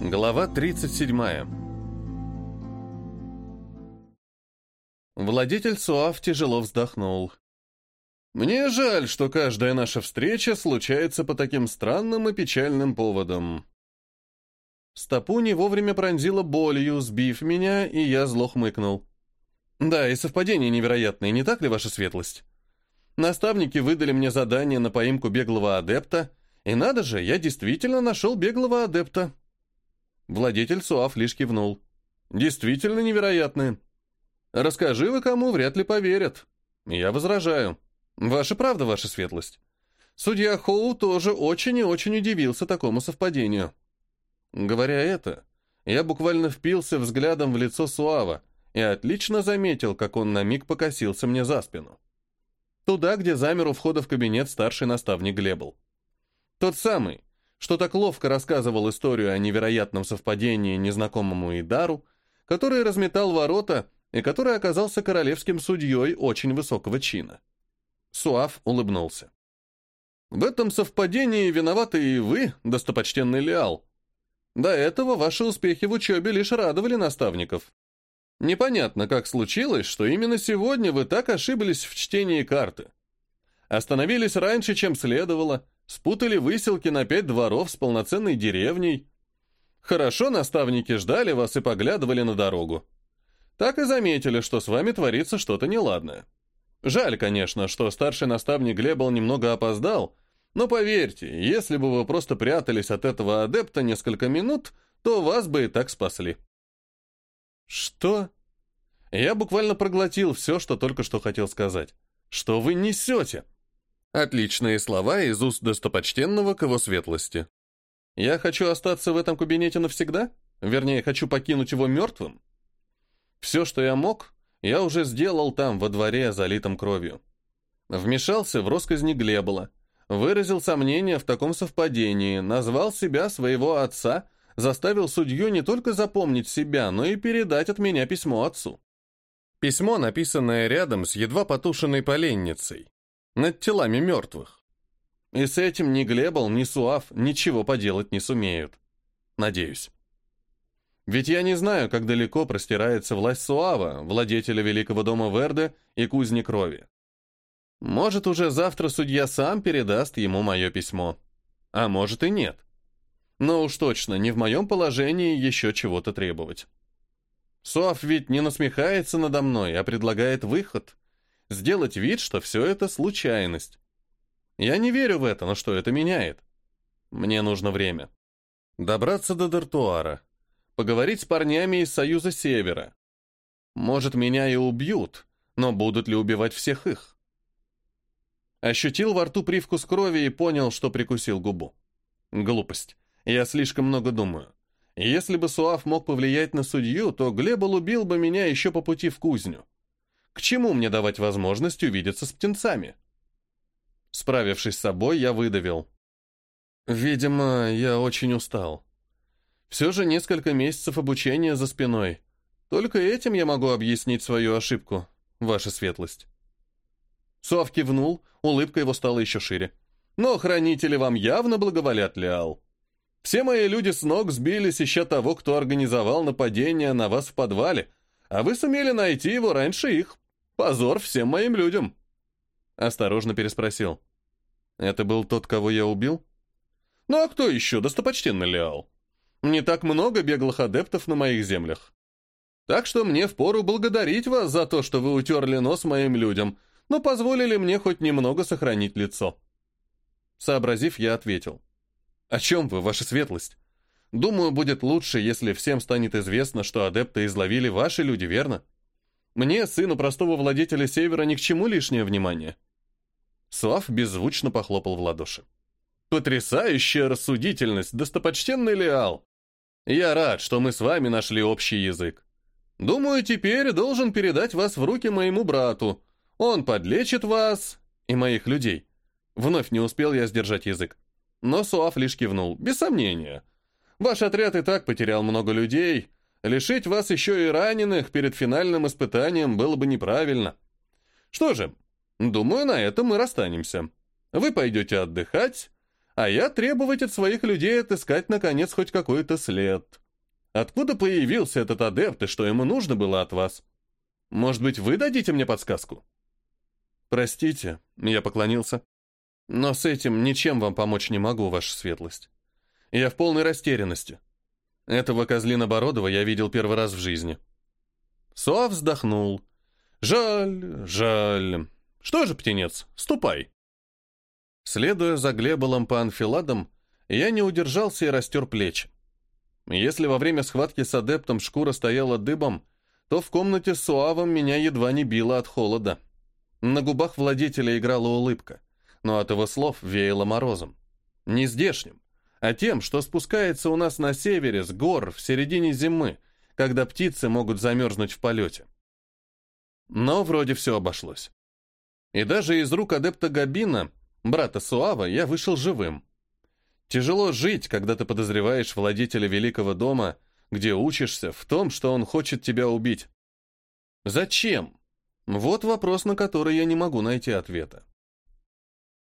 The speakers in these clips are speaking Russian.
Глава 37. Владетель Суав тяжело вздохнул. «Мне жаль, что каждая наша встреча случается по таким странным и печальным поводам». Стопу не вовремя пронзила болью, сбив меня, и я зло хмыкнул. «Да, и совпадение невероятное, не так ли, ваша светлость? Наставники выдали мне задание на поимку беглого адепта, и надо же, я действительно нашел беглого адепта». Владетель Суав лишь кивнул. «Действительно невероятное. Расскажи вы кому, вряд ли поверят. Я возражаю. Ваша правда, ваша светлость. Судья Хоу тоже очень и очень удивился такому совпадению. Говоря это, я буквально впился взглядом в лицо Суава и отлично заметил, как он на миг покосился мне за спину. Туда, где замер у входа в кабинет старший наставник Глебл. Тот самый, что так ловко рассказывал историю о невероятном совпадении незнакомому Идару, который разметал ворота и который оказался королевским судьей очень высокого чина. Суав улыбнулся. «В этом совпадении виноваты и вы, достопочтенный Леал. До этого ваши успехи в учебе лишь радовали наставников. Непонятно, как случилось, что именно сегодня вы так ошиблись в чтении карты. Остановились раньше, чем следовало, Спутали выселки на пять дворов с полноценной деревней. Хорошо наставники ждали вас и поглядывали на дорогу. Так и заметили, что с вами творится что-то неладное. Жаль, конечно, что старший наставник Глебл немного опоздал, но поверьте, если бы вы просто прятались от этого адепта несколько минут, то вас бы и так спасли. Что? Я буквально проглотил все, что только что хотел сказать. Что вы несете? Отличные слова из уст достопочтенного к его светлости. Я хочу остаться в этом кабинете навсегда? Вернее, хочу покинуть его мертвым? Все, что я мог, я уже сделал там, во дворе, залитом кровью. Вмешался в росказни Глебола, выразил сомнение в таком совпадении, назвал себя своего отца, заставил судью не только запомнить себя, но и передать от меня письмо отцу. Письмо, написанное рядом с едва потушенной поленницей над телами мертвых. И с этим ни Глебл, ни Суав ничего поделать не сумеют. Надеюсь. Ведь я не знаю, как далеко простирается власть Суава, владетеля Великого дома Верде и кузни крови. Может, уже завтра судья сам передаст ему мое письмо. А может и нет. Но уж точно не в моем положении еще чего-то требовать. Суав ведь не насмехается надо мной, а предлагает выход сделать вид, что все это случайность. Я не верю в это, но что это меняет? Мне нужно время. Добраться до Дартуара. Поговорить с парнями из Союза Севера. Может, меня и убьют, но будут ли убивать всех их? Ощутил во рту привкус крови и понял, что прикусил губу. Глупость. Я слишком много думаю. Если бы Суав мог повлиять на судью, то Глебл убил бы меня еще по пути в кузню. К чему мне давать возможность увидеться с птенцами? Справившись с собой, я выдавил. Видимо, я очень устал. Все же несколько месяцев обучения за спиной. Только этим я могу объяснить свою ошибку, ваша светлость. Суав кивнул, улыбка его стала еще шире. Но хранители вам явно благоволят, Леал. Все мои люди с ног сбились, ища того, кто организовал нападение на вас в подвале, а вы сумели найти его раньше их. Позор всем моим людям!» Осторожно переспросил. «Это был тот, кого я убил?» «Ну а кто еще, достопочтенный Леал? Не так много беглых адептов на моих землях. Так что мне впору благодарить вас за то, что вы утерли нос моим людям, но позволили мне хоть немного сохранить лицо». Сообразив, я ответил. «О чем вы, ваша светлость? Думаю, будет лучше, если всем станет известно, что адепты изловили ваши люди, верно?» Мне, сыну простого владетеля Севера, ни к чему лишнее внимание. Слав беззвучно похлопал в ладоши. Потрясающая рассудительность, достопочтенный Леал. Я рад, что мы с вами нашли общий язык. Думаю, теперь должен передать вас в руки моему брату. Он подлечит вас и моих людей. Вновь не успел я сдержать язык. Но Суав лишь кивнул. Без сомнения. Ваш отряд и так потерял много людей, Лишить вас еще и раненых перед финальным испытанием было бы неправильно. Что же, думаю, на этом мы расстанемся. Вы пойдете отдыхать, а я требовать от своих людей отыскать, наконец, хоть какой-то след. Откуда появился этот адепт и что ему нужно было от вас? Может быть, вы дадите мне подсказку?» «Простите», — я поклонился, — «но с этим ничем вам помочь не могу, ваша светлость. Я в полной растерянности. Этого козлина Бородова я видел первый раз в жизни». Суа вздохнул. «Жаль, жаль. Что же, птенец, ступай». Следуя за Глеболом по анфиладам, я не удержался и растер плечи. Если во время схватки с адептом шкура стояла дыбом, то в комнате с Суавом меня едва не било от холода. На губах владетеля играла улыбка, но от его слов веяло морозом. Не здешним, а тем, что спускается у нас на севере с гор в середине зимы, когда птицы могут замерзнуть в полете. Но вроде все обошлось. И даже из рук адепта Габина, брата Суава, я вышел живым. Тяжело жить, когда ты подозреваешь владетеля великого дома, где учишься, в том, что он хочет тебя убить. Зачем? Вот вопрос, на который я не могу найти ответа.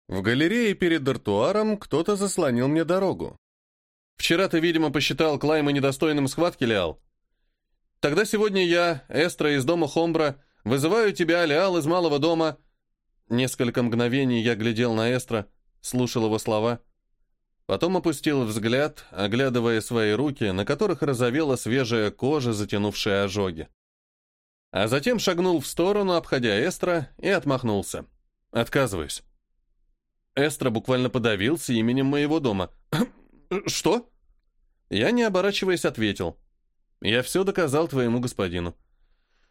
В галерее перед дартуаром кто-то заслонил мне дорогу. Вчера ты, видимо, посчитал Клайма недостойным схватки, Леал. Тогда сегодня я, Эстра из дома Хомбра, вызываю тебя, Леал, из малого дома. Несколько мгновений я глядел на Эстра, слушал его слова. Потом опустил взгляд, оглядывая свои руки, на которых разовела свежая кожа, затянувшая ожоги. А затем шагнул в сторону, обходя Эстра, и отмахнулся. «Отказываюсь». Эстра буквально подавился именем моего дома. «Что?» Я, не оборачиваясь, ответил. «Я все доказал твоему господину.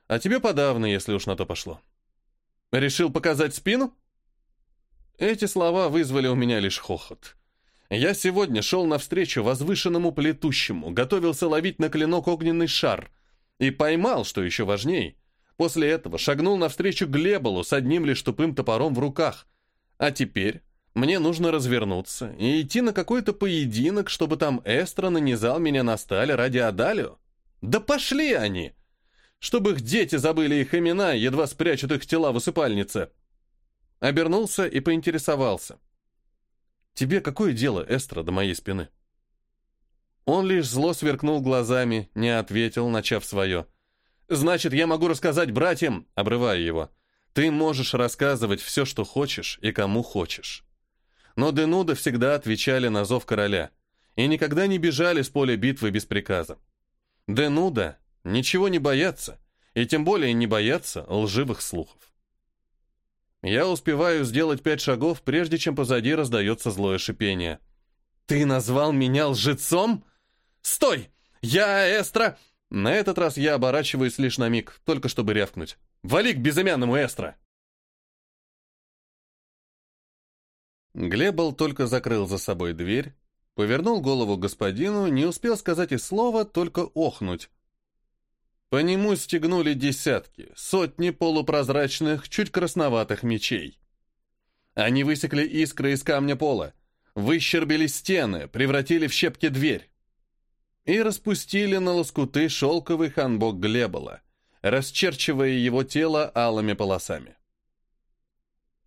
А тебе подавно, если уж на то пошло». «Решил показать спину?» Эти слова вызвали у меня лишь хохот. Я сегодня шел навстречу возвышенному плетущему, готовился ловить на клинок огненный шар. И поймал, что еще важней. После этого шагнул навстречу Глеболу с одним лишь тупым топором в руках. А теперь мне нужно развернуться и идти на какой-то поединок, чтобы там Эстра нанизал меня на сталь ради Адалио. Да пошли они! Чтобы их дети забыли их имена, едва спрячут их тела в усыпальнице. Обернулся и поинтересовался. Тебе какое дело, Эстра, до моей спины?» Он лишь зло сверкнул глазами, не ответил, начав свое. «Значит, я могу рассказать братьям?» — обрывая его. «Ты можешь рассказывать все, что хочешь и кому хочешь». Но Денуда всегда отвечали на зов короля и никогда не бежали с поля битвы без приказа. Денуда ничего не боятся, и тем более не боятся лживых слухов. Я успеваю сделать пять шагов, прежде чем позади раздается злое шипение. «Ты назвал меня лжецом? Стой! Я Эстра!» На этот раз я оборачиваюсь лишь на миг, только чтобы рявкнуть. «Вали к безымянному Эстра!» Глебл только закрыл за собой дверь, повернул голову господину, не успел сказать и слова, только охнуть. По нему стегнули десятки, сотни полупрозрачных, чуть красноватых мечей. Они высекли искры из камня пола, выщербили стены, превратили в щепки дверь и распустили на лоскуты шелковый ханбок Глебола, расчерчивая его тело алыми полосами.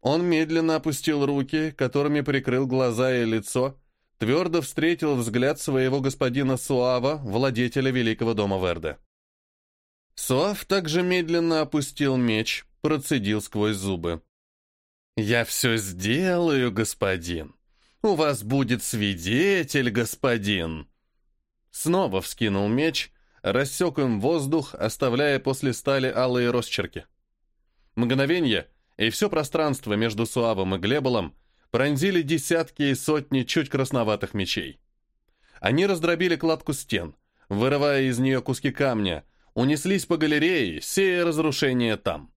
Он медленно опустил руки, которыми прикрыл глаза и лицо, твердо встретил взгляд своего господина Суава, владетеля Великого дома Верде. Суав также медленно опустил меч, процедил сквозь зубы. «Я все сделаю, господин. У вас будет свидетель, господин». Снова вскинул меч, рассек им воздух, оставляя после стали алые росчерки. Мгновенье, и все пространство между Суавом и Глеболом пронзили десятки и сотни чуть красноватых мечей. Они раздробили кладку стен, вырывая из нее куски камня, унеслись по галерее, сея разрушение там.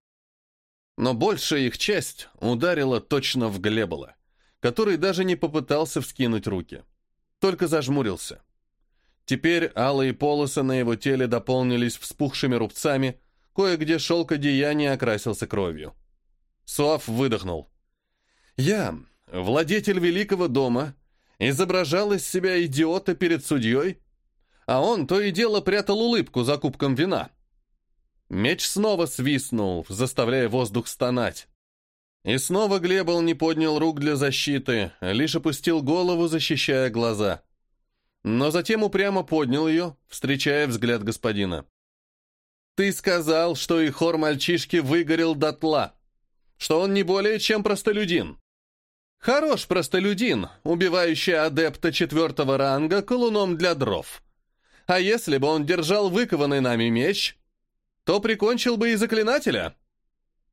Но большая их часть ударила точно в Глебола, который даже не попытался вскинуть руки, только зажмурился. Теперь алые полосы на его теле дополнились вспухшими рубцами, кое-где шелк окрасился кровью. Суав выдохнул. «Я, владетель великого дома, изображал из себя идиота перед судьей, а он то и дело прятал улыбку за кубком вина. Меч снова свистнул, заставляя воздух стонать. И снова Глебл не поднял рук для защиты, лишь опустил голову, защищая глаза. Но затем упрямо поднял ее, встречая взгляд господина. «Ты сказал, что и хор мальчишки выгорел дотла, что он не более чем простолюдин. Хорош простолюдин, убивающий адепта четвертого ранга колуном для дров. А если бы он держал выкованный нами меч, то прикончил бы и заклинателя».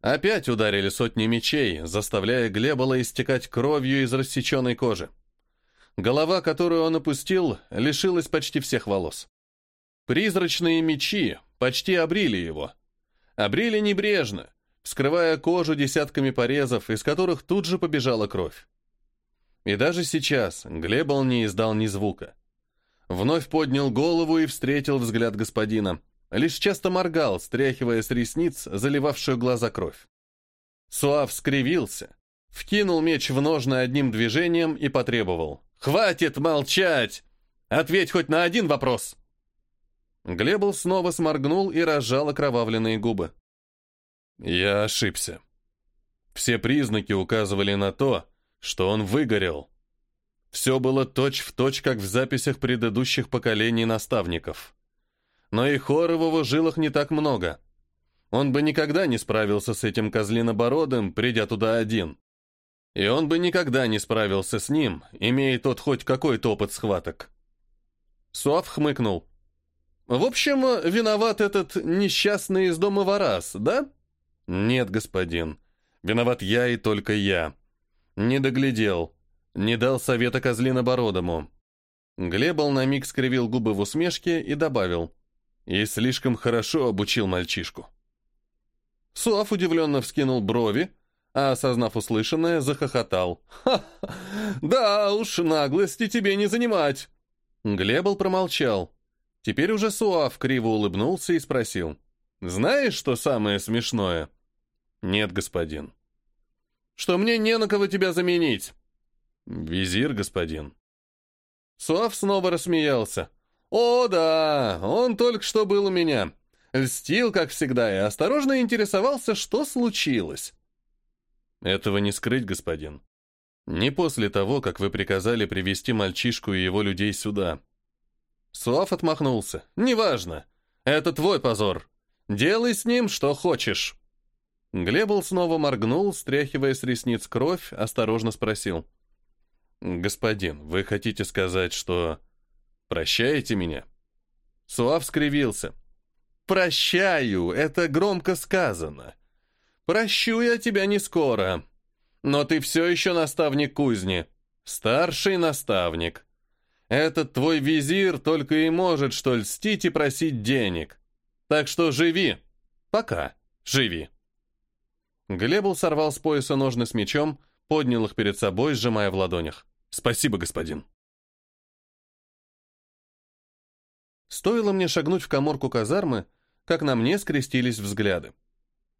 Опять ударили сотни мечей, заставляя Глебола истекать кровью из рассеченной кожи. Голова, которую он опустил, лишилась почти всех волос. Призрачные мечи почти обрили его. Обрили небрежно, вскрывая кожу десятками порезов, из которых тут же побежала кровь. И даже сейчас Глебол не издал ни звука. Вновь поднял голову и встретил взгляд господина. Лишь часто моргал, стряхивая с ресниц заливавшую глаза кровь. Суав скривился, вкинул меч в ножны одним движением и потребовал. «Хватит молчать! Ответь хоть на один вопрос!» Глебл снова сморгнул и разжал окровавленные губы. «Я ошибся. Все признаки указывали на то, что он выгорел. Все было точь-в-точь, точь, как в записях предыдущих поколений наставников но и хора в жилах не так много. Он бы никогда не справился с этим козлинобородым, придя туда один. И он бы никогда не справился с ним, имея тот хоть какой-то опыт схваток. Суав хмыкнул. «В общем, виноват этот несчастный из дома Варас, да?» «Нет, господин. Виноват я и только я. Не доглядел. Не дал совета козлинобородому». Глебал на миг скривил губы в усмешке и добавил. И слишком хорошо обучил мальчишку. Суав удивленно вскинул брови, а, осознав услышанное, захохотал. «Ха! Да уж, наглости тебе не занимать!» Глебл промолчал. Теперь уже Суав криво улыбнулся и спросил. «Знаешь, что самое смешное?» «Нет, господин». «Что мне не на кого тебя заменить?» «Визир, господин». Суав снова рассмеялся. «О, да, он только что был у меня. Льстил, как всегда, и осторожно интересовался, что случилось». «Этого не скрыть, господин. Не после того, как вы приказали привести мальчишку и его людей сюда». Суав отмахнулся. «Неважно. Это твой позор. Делай с ним, что хочешь». Глебл снова моргнул, стряхивая с ресниц кровь, осторожно спросил. «Господин, вы хотите сказать, что...» Прощаете меня?» Суав скривился. «Прощаю, это громко сказано. Прощу я тебя не скоро. Но ты все еще наставник кузни. Старший наставник. Этот твой визир только и может что льстить и просить денег. Так что живи. Пока. Живи». Глебл сорвал с пояса ножны с мечом, поднял их перед собой, сжимая в ладонях. «Спасибо, господин». Стоило мне шагнуть в коморку казармы, как на мне скрестились взгляды.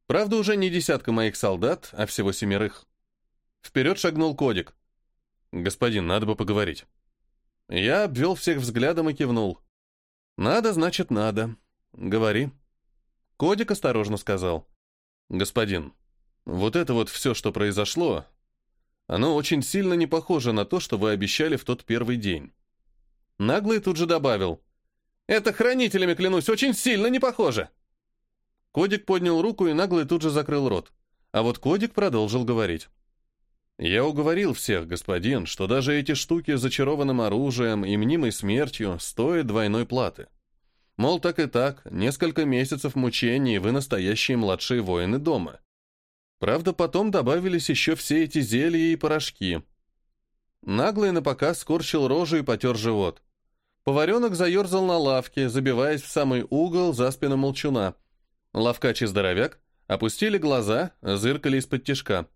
Правда, уже не десятка моих солдат, а всего семерых. Вперед шагнул Кодик. «Господин, надо бы поговорить». Я обвел всех взглядом и кивнул. «Надо, значит, надо. Говори». Кодик осторожно сказал. «Господин, вот это вот все, что произошло, оно очень сильно не похоже на то, что вы обещали в тот первый день». Наглый тут же добавил. Это хранителями, клянусь, очень сильно не похоже. Кодик поднял руку и наглый тут же закрыл рот. А вот Кодик продолжил говорить. «Я уговорил всех, господин, что даже эти штуки с зачарованным оружием и мнимой смертью стоят двойной платы. Мол, так и так, несколько месяцев мучений, вы настоящие младшие воины дома. Правда, потом добавились еще все эти зелья и порошки». Наглый напоказ скорчил рожу и потер живот. Поваренок заерзал на лавке, забиваясь в самый угол за спину молчуна. Лавкач и здоровяк опустили глаза, зыркали из-под тишка.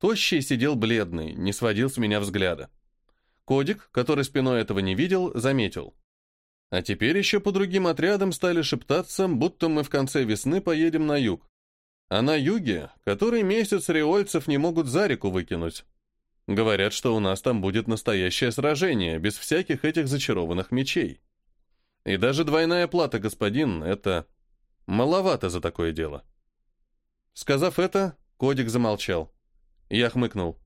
Тощий сидел бледный, не сводил с меня взгляда. Кодик, который спиной этого не видел, заметил. А теперь еще по другим отрядам стали шептаться, будто мы в конце весны поедем на юг. А на юге, который месяц риольцев не могут за реку выкинуть. Говорят, что у нас там будет настоящее сражение, без всяких этих зачарованных мечей. И даже двойная плата, господин, это маловато за такое дело. Сказав это, Кодик замолчал. Я хмыкнул.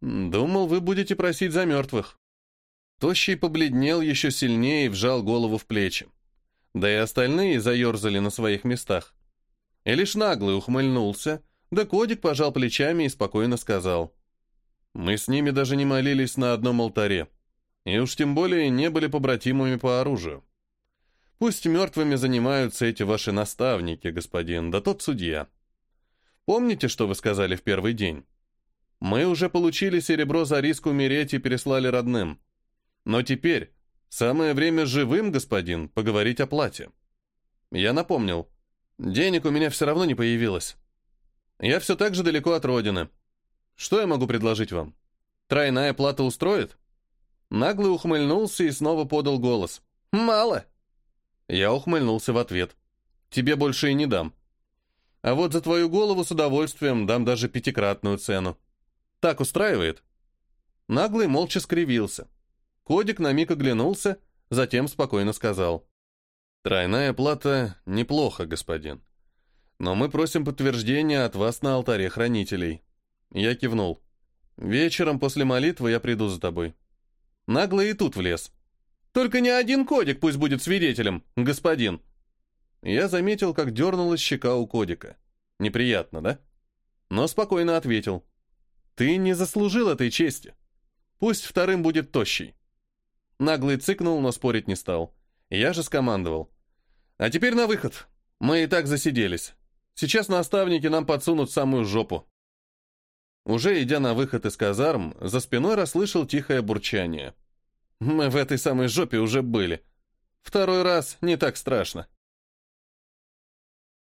«Думал, вы будете просить за мертвых». Тощий побледнел еще сильнее и вжал голову в плечи. Да и остальные заерзали на своих местах. И лишь наглый ухмыльнулся, да Кодик пожал плечами и спокойно сказал. «Мы с ними даже не молились на одном алтаре, и уж тем более не были побратимами по оружию. Пусть мертвыми занимаются эти ваши наставники, господин, да тот судья. Помните, что вы сказали в первый день? Мы уже получили серебро за риск умереть и переслали родным. Но теперь самое время живым, господин, поговорить о плате. Я напомнил. Денег у меня все равно не появилось. Я все так же далеко от родины. Что я могу предложить вам? Тройная плата устроит? Наглый ухмыльнулся и снова подал голос. «Мало!» Я ухмыльнулся в ответ. «Тебе больше и не дам. А вот за твою голову с удовольствием дам даже пятикратную цену. Так устраивает?» Наглый молча скривился. Кодик на миг оглянулся, затем спокойно сказал. «Тройная плата неплохо, господин. Но мы просим подтверждения от вас на алтаре хранителей». Я кивнул. «Вечером после молитвы я приду за тобой». Наглый и тут влез. «Только не один кодик пусть будет свидетелем, господин». Я заметил, как дернулась щека у кодика. Неприятно, да? Но спокойно ответил. «Ты не заслужил этой чести. Пусть вторым будет тощий». Наглый цыкнул, но спорить не стал. Я же скомандовал. «А теперь на выход. Мы и так засиделись. Сейчас наставники нам подсунут самую жопу». Уже идя на выход из казарм, за спиной расслышал тихое бурчание. «Мы в этой самой жопе уже были. Второй раз не так страшно».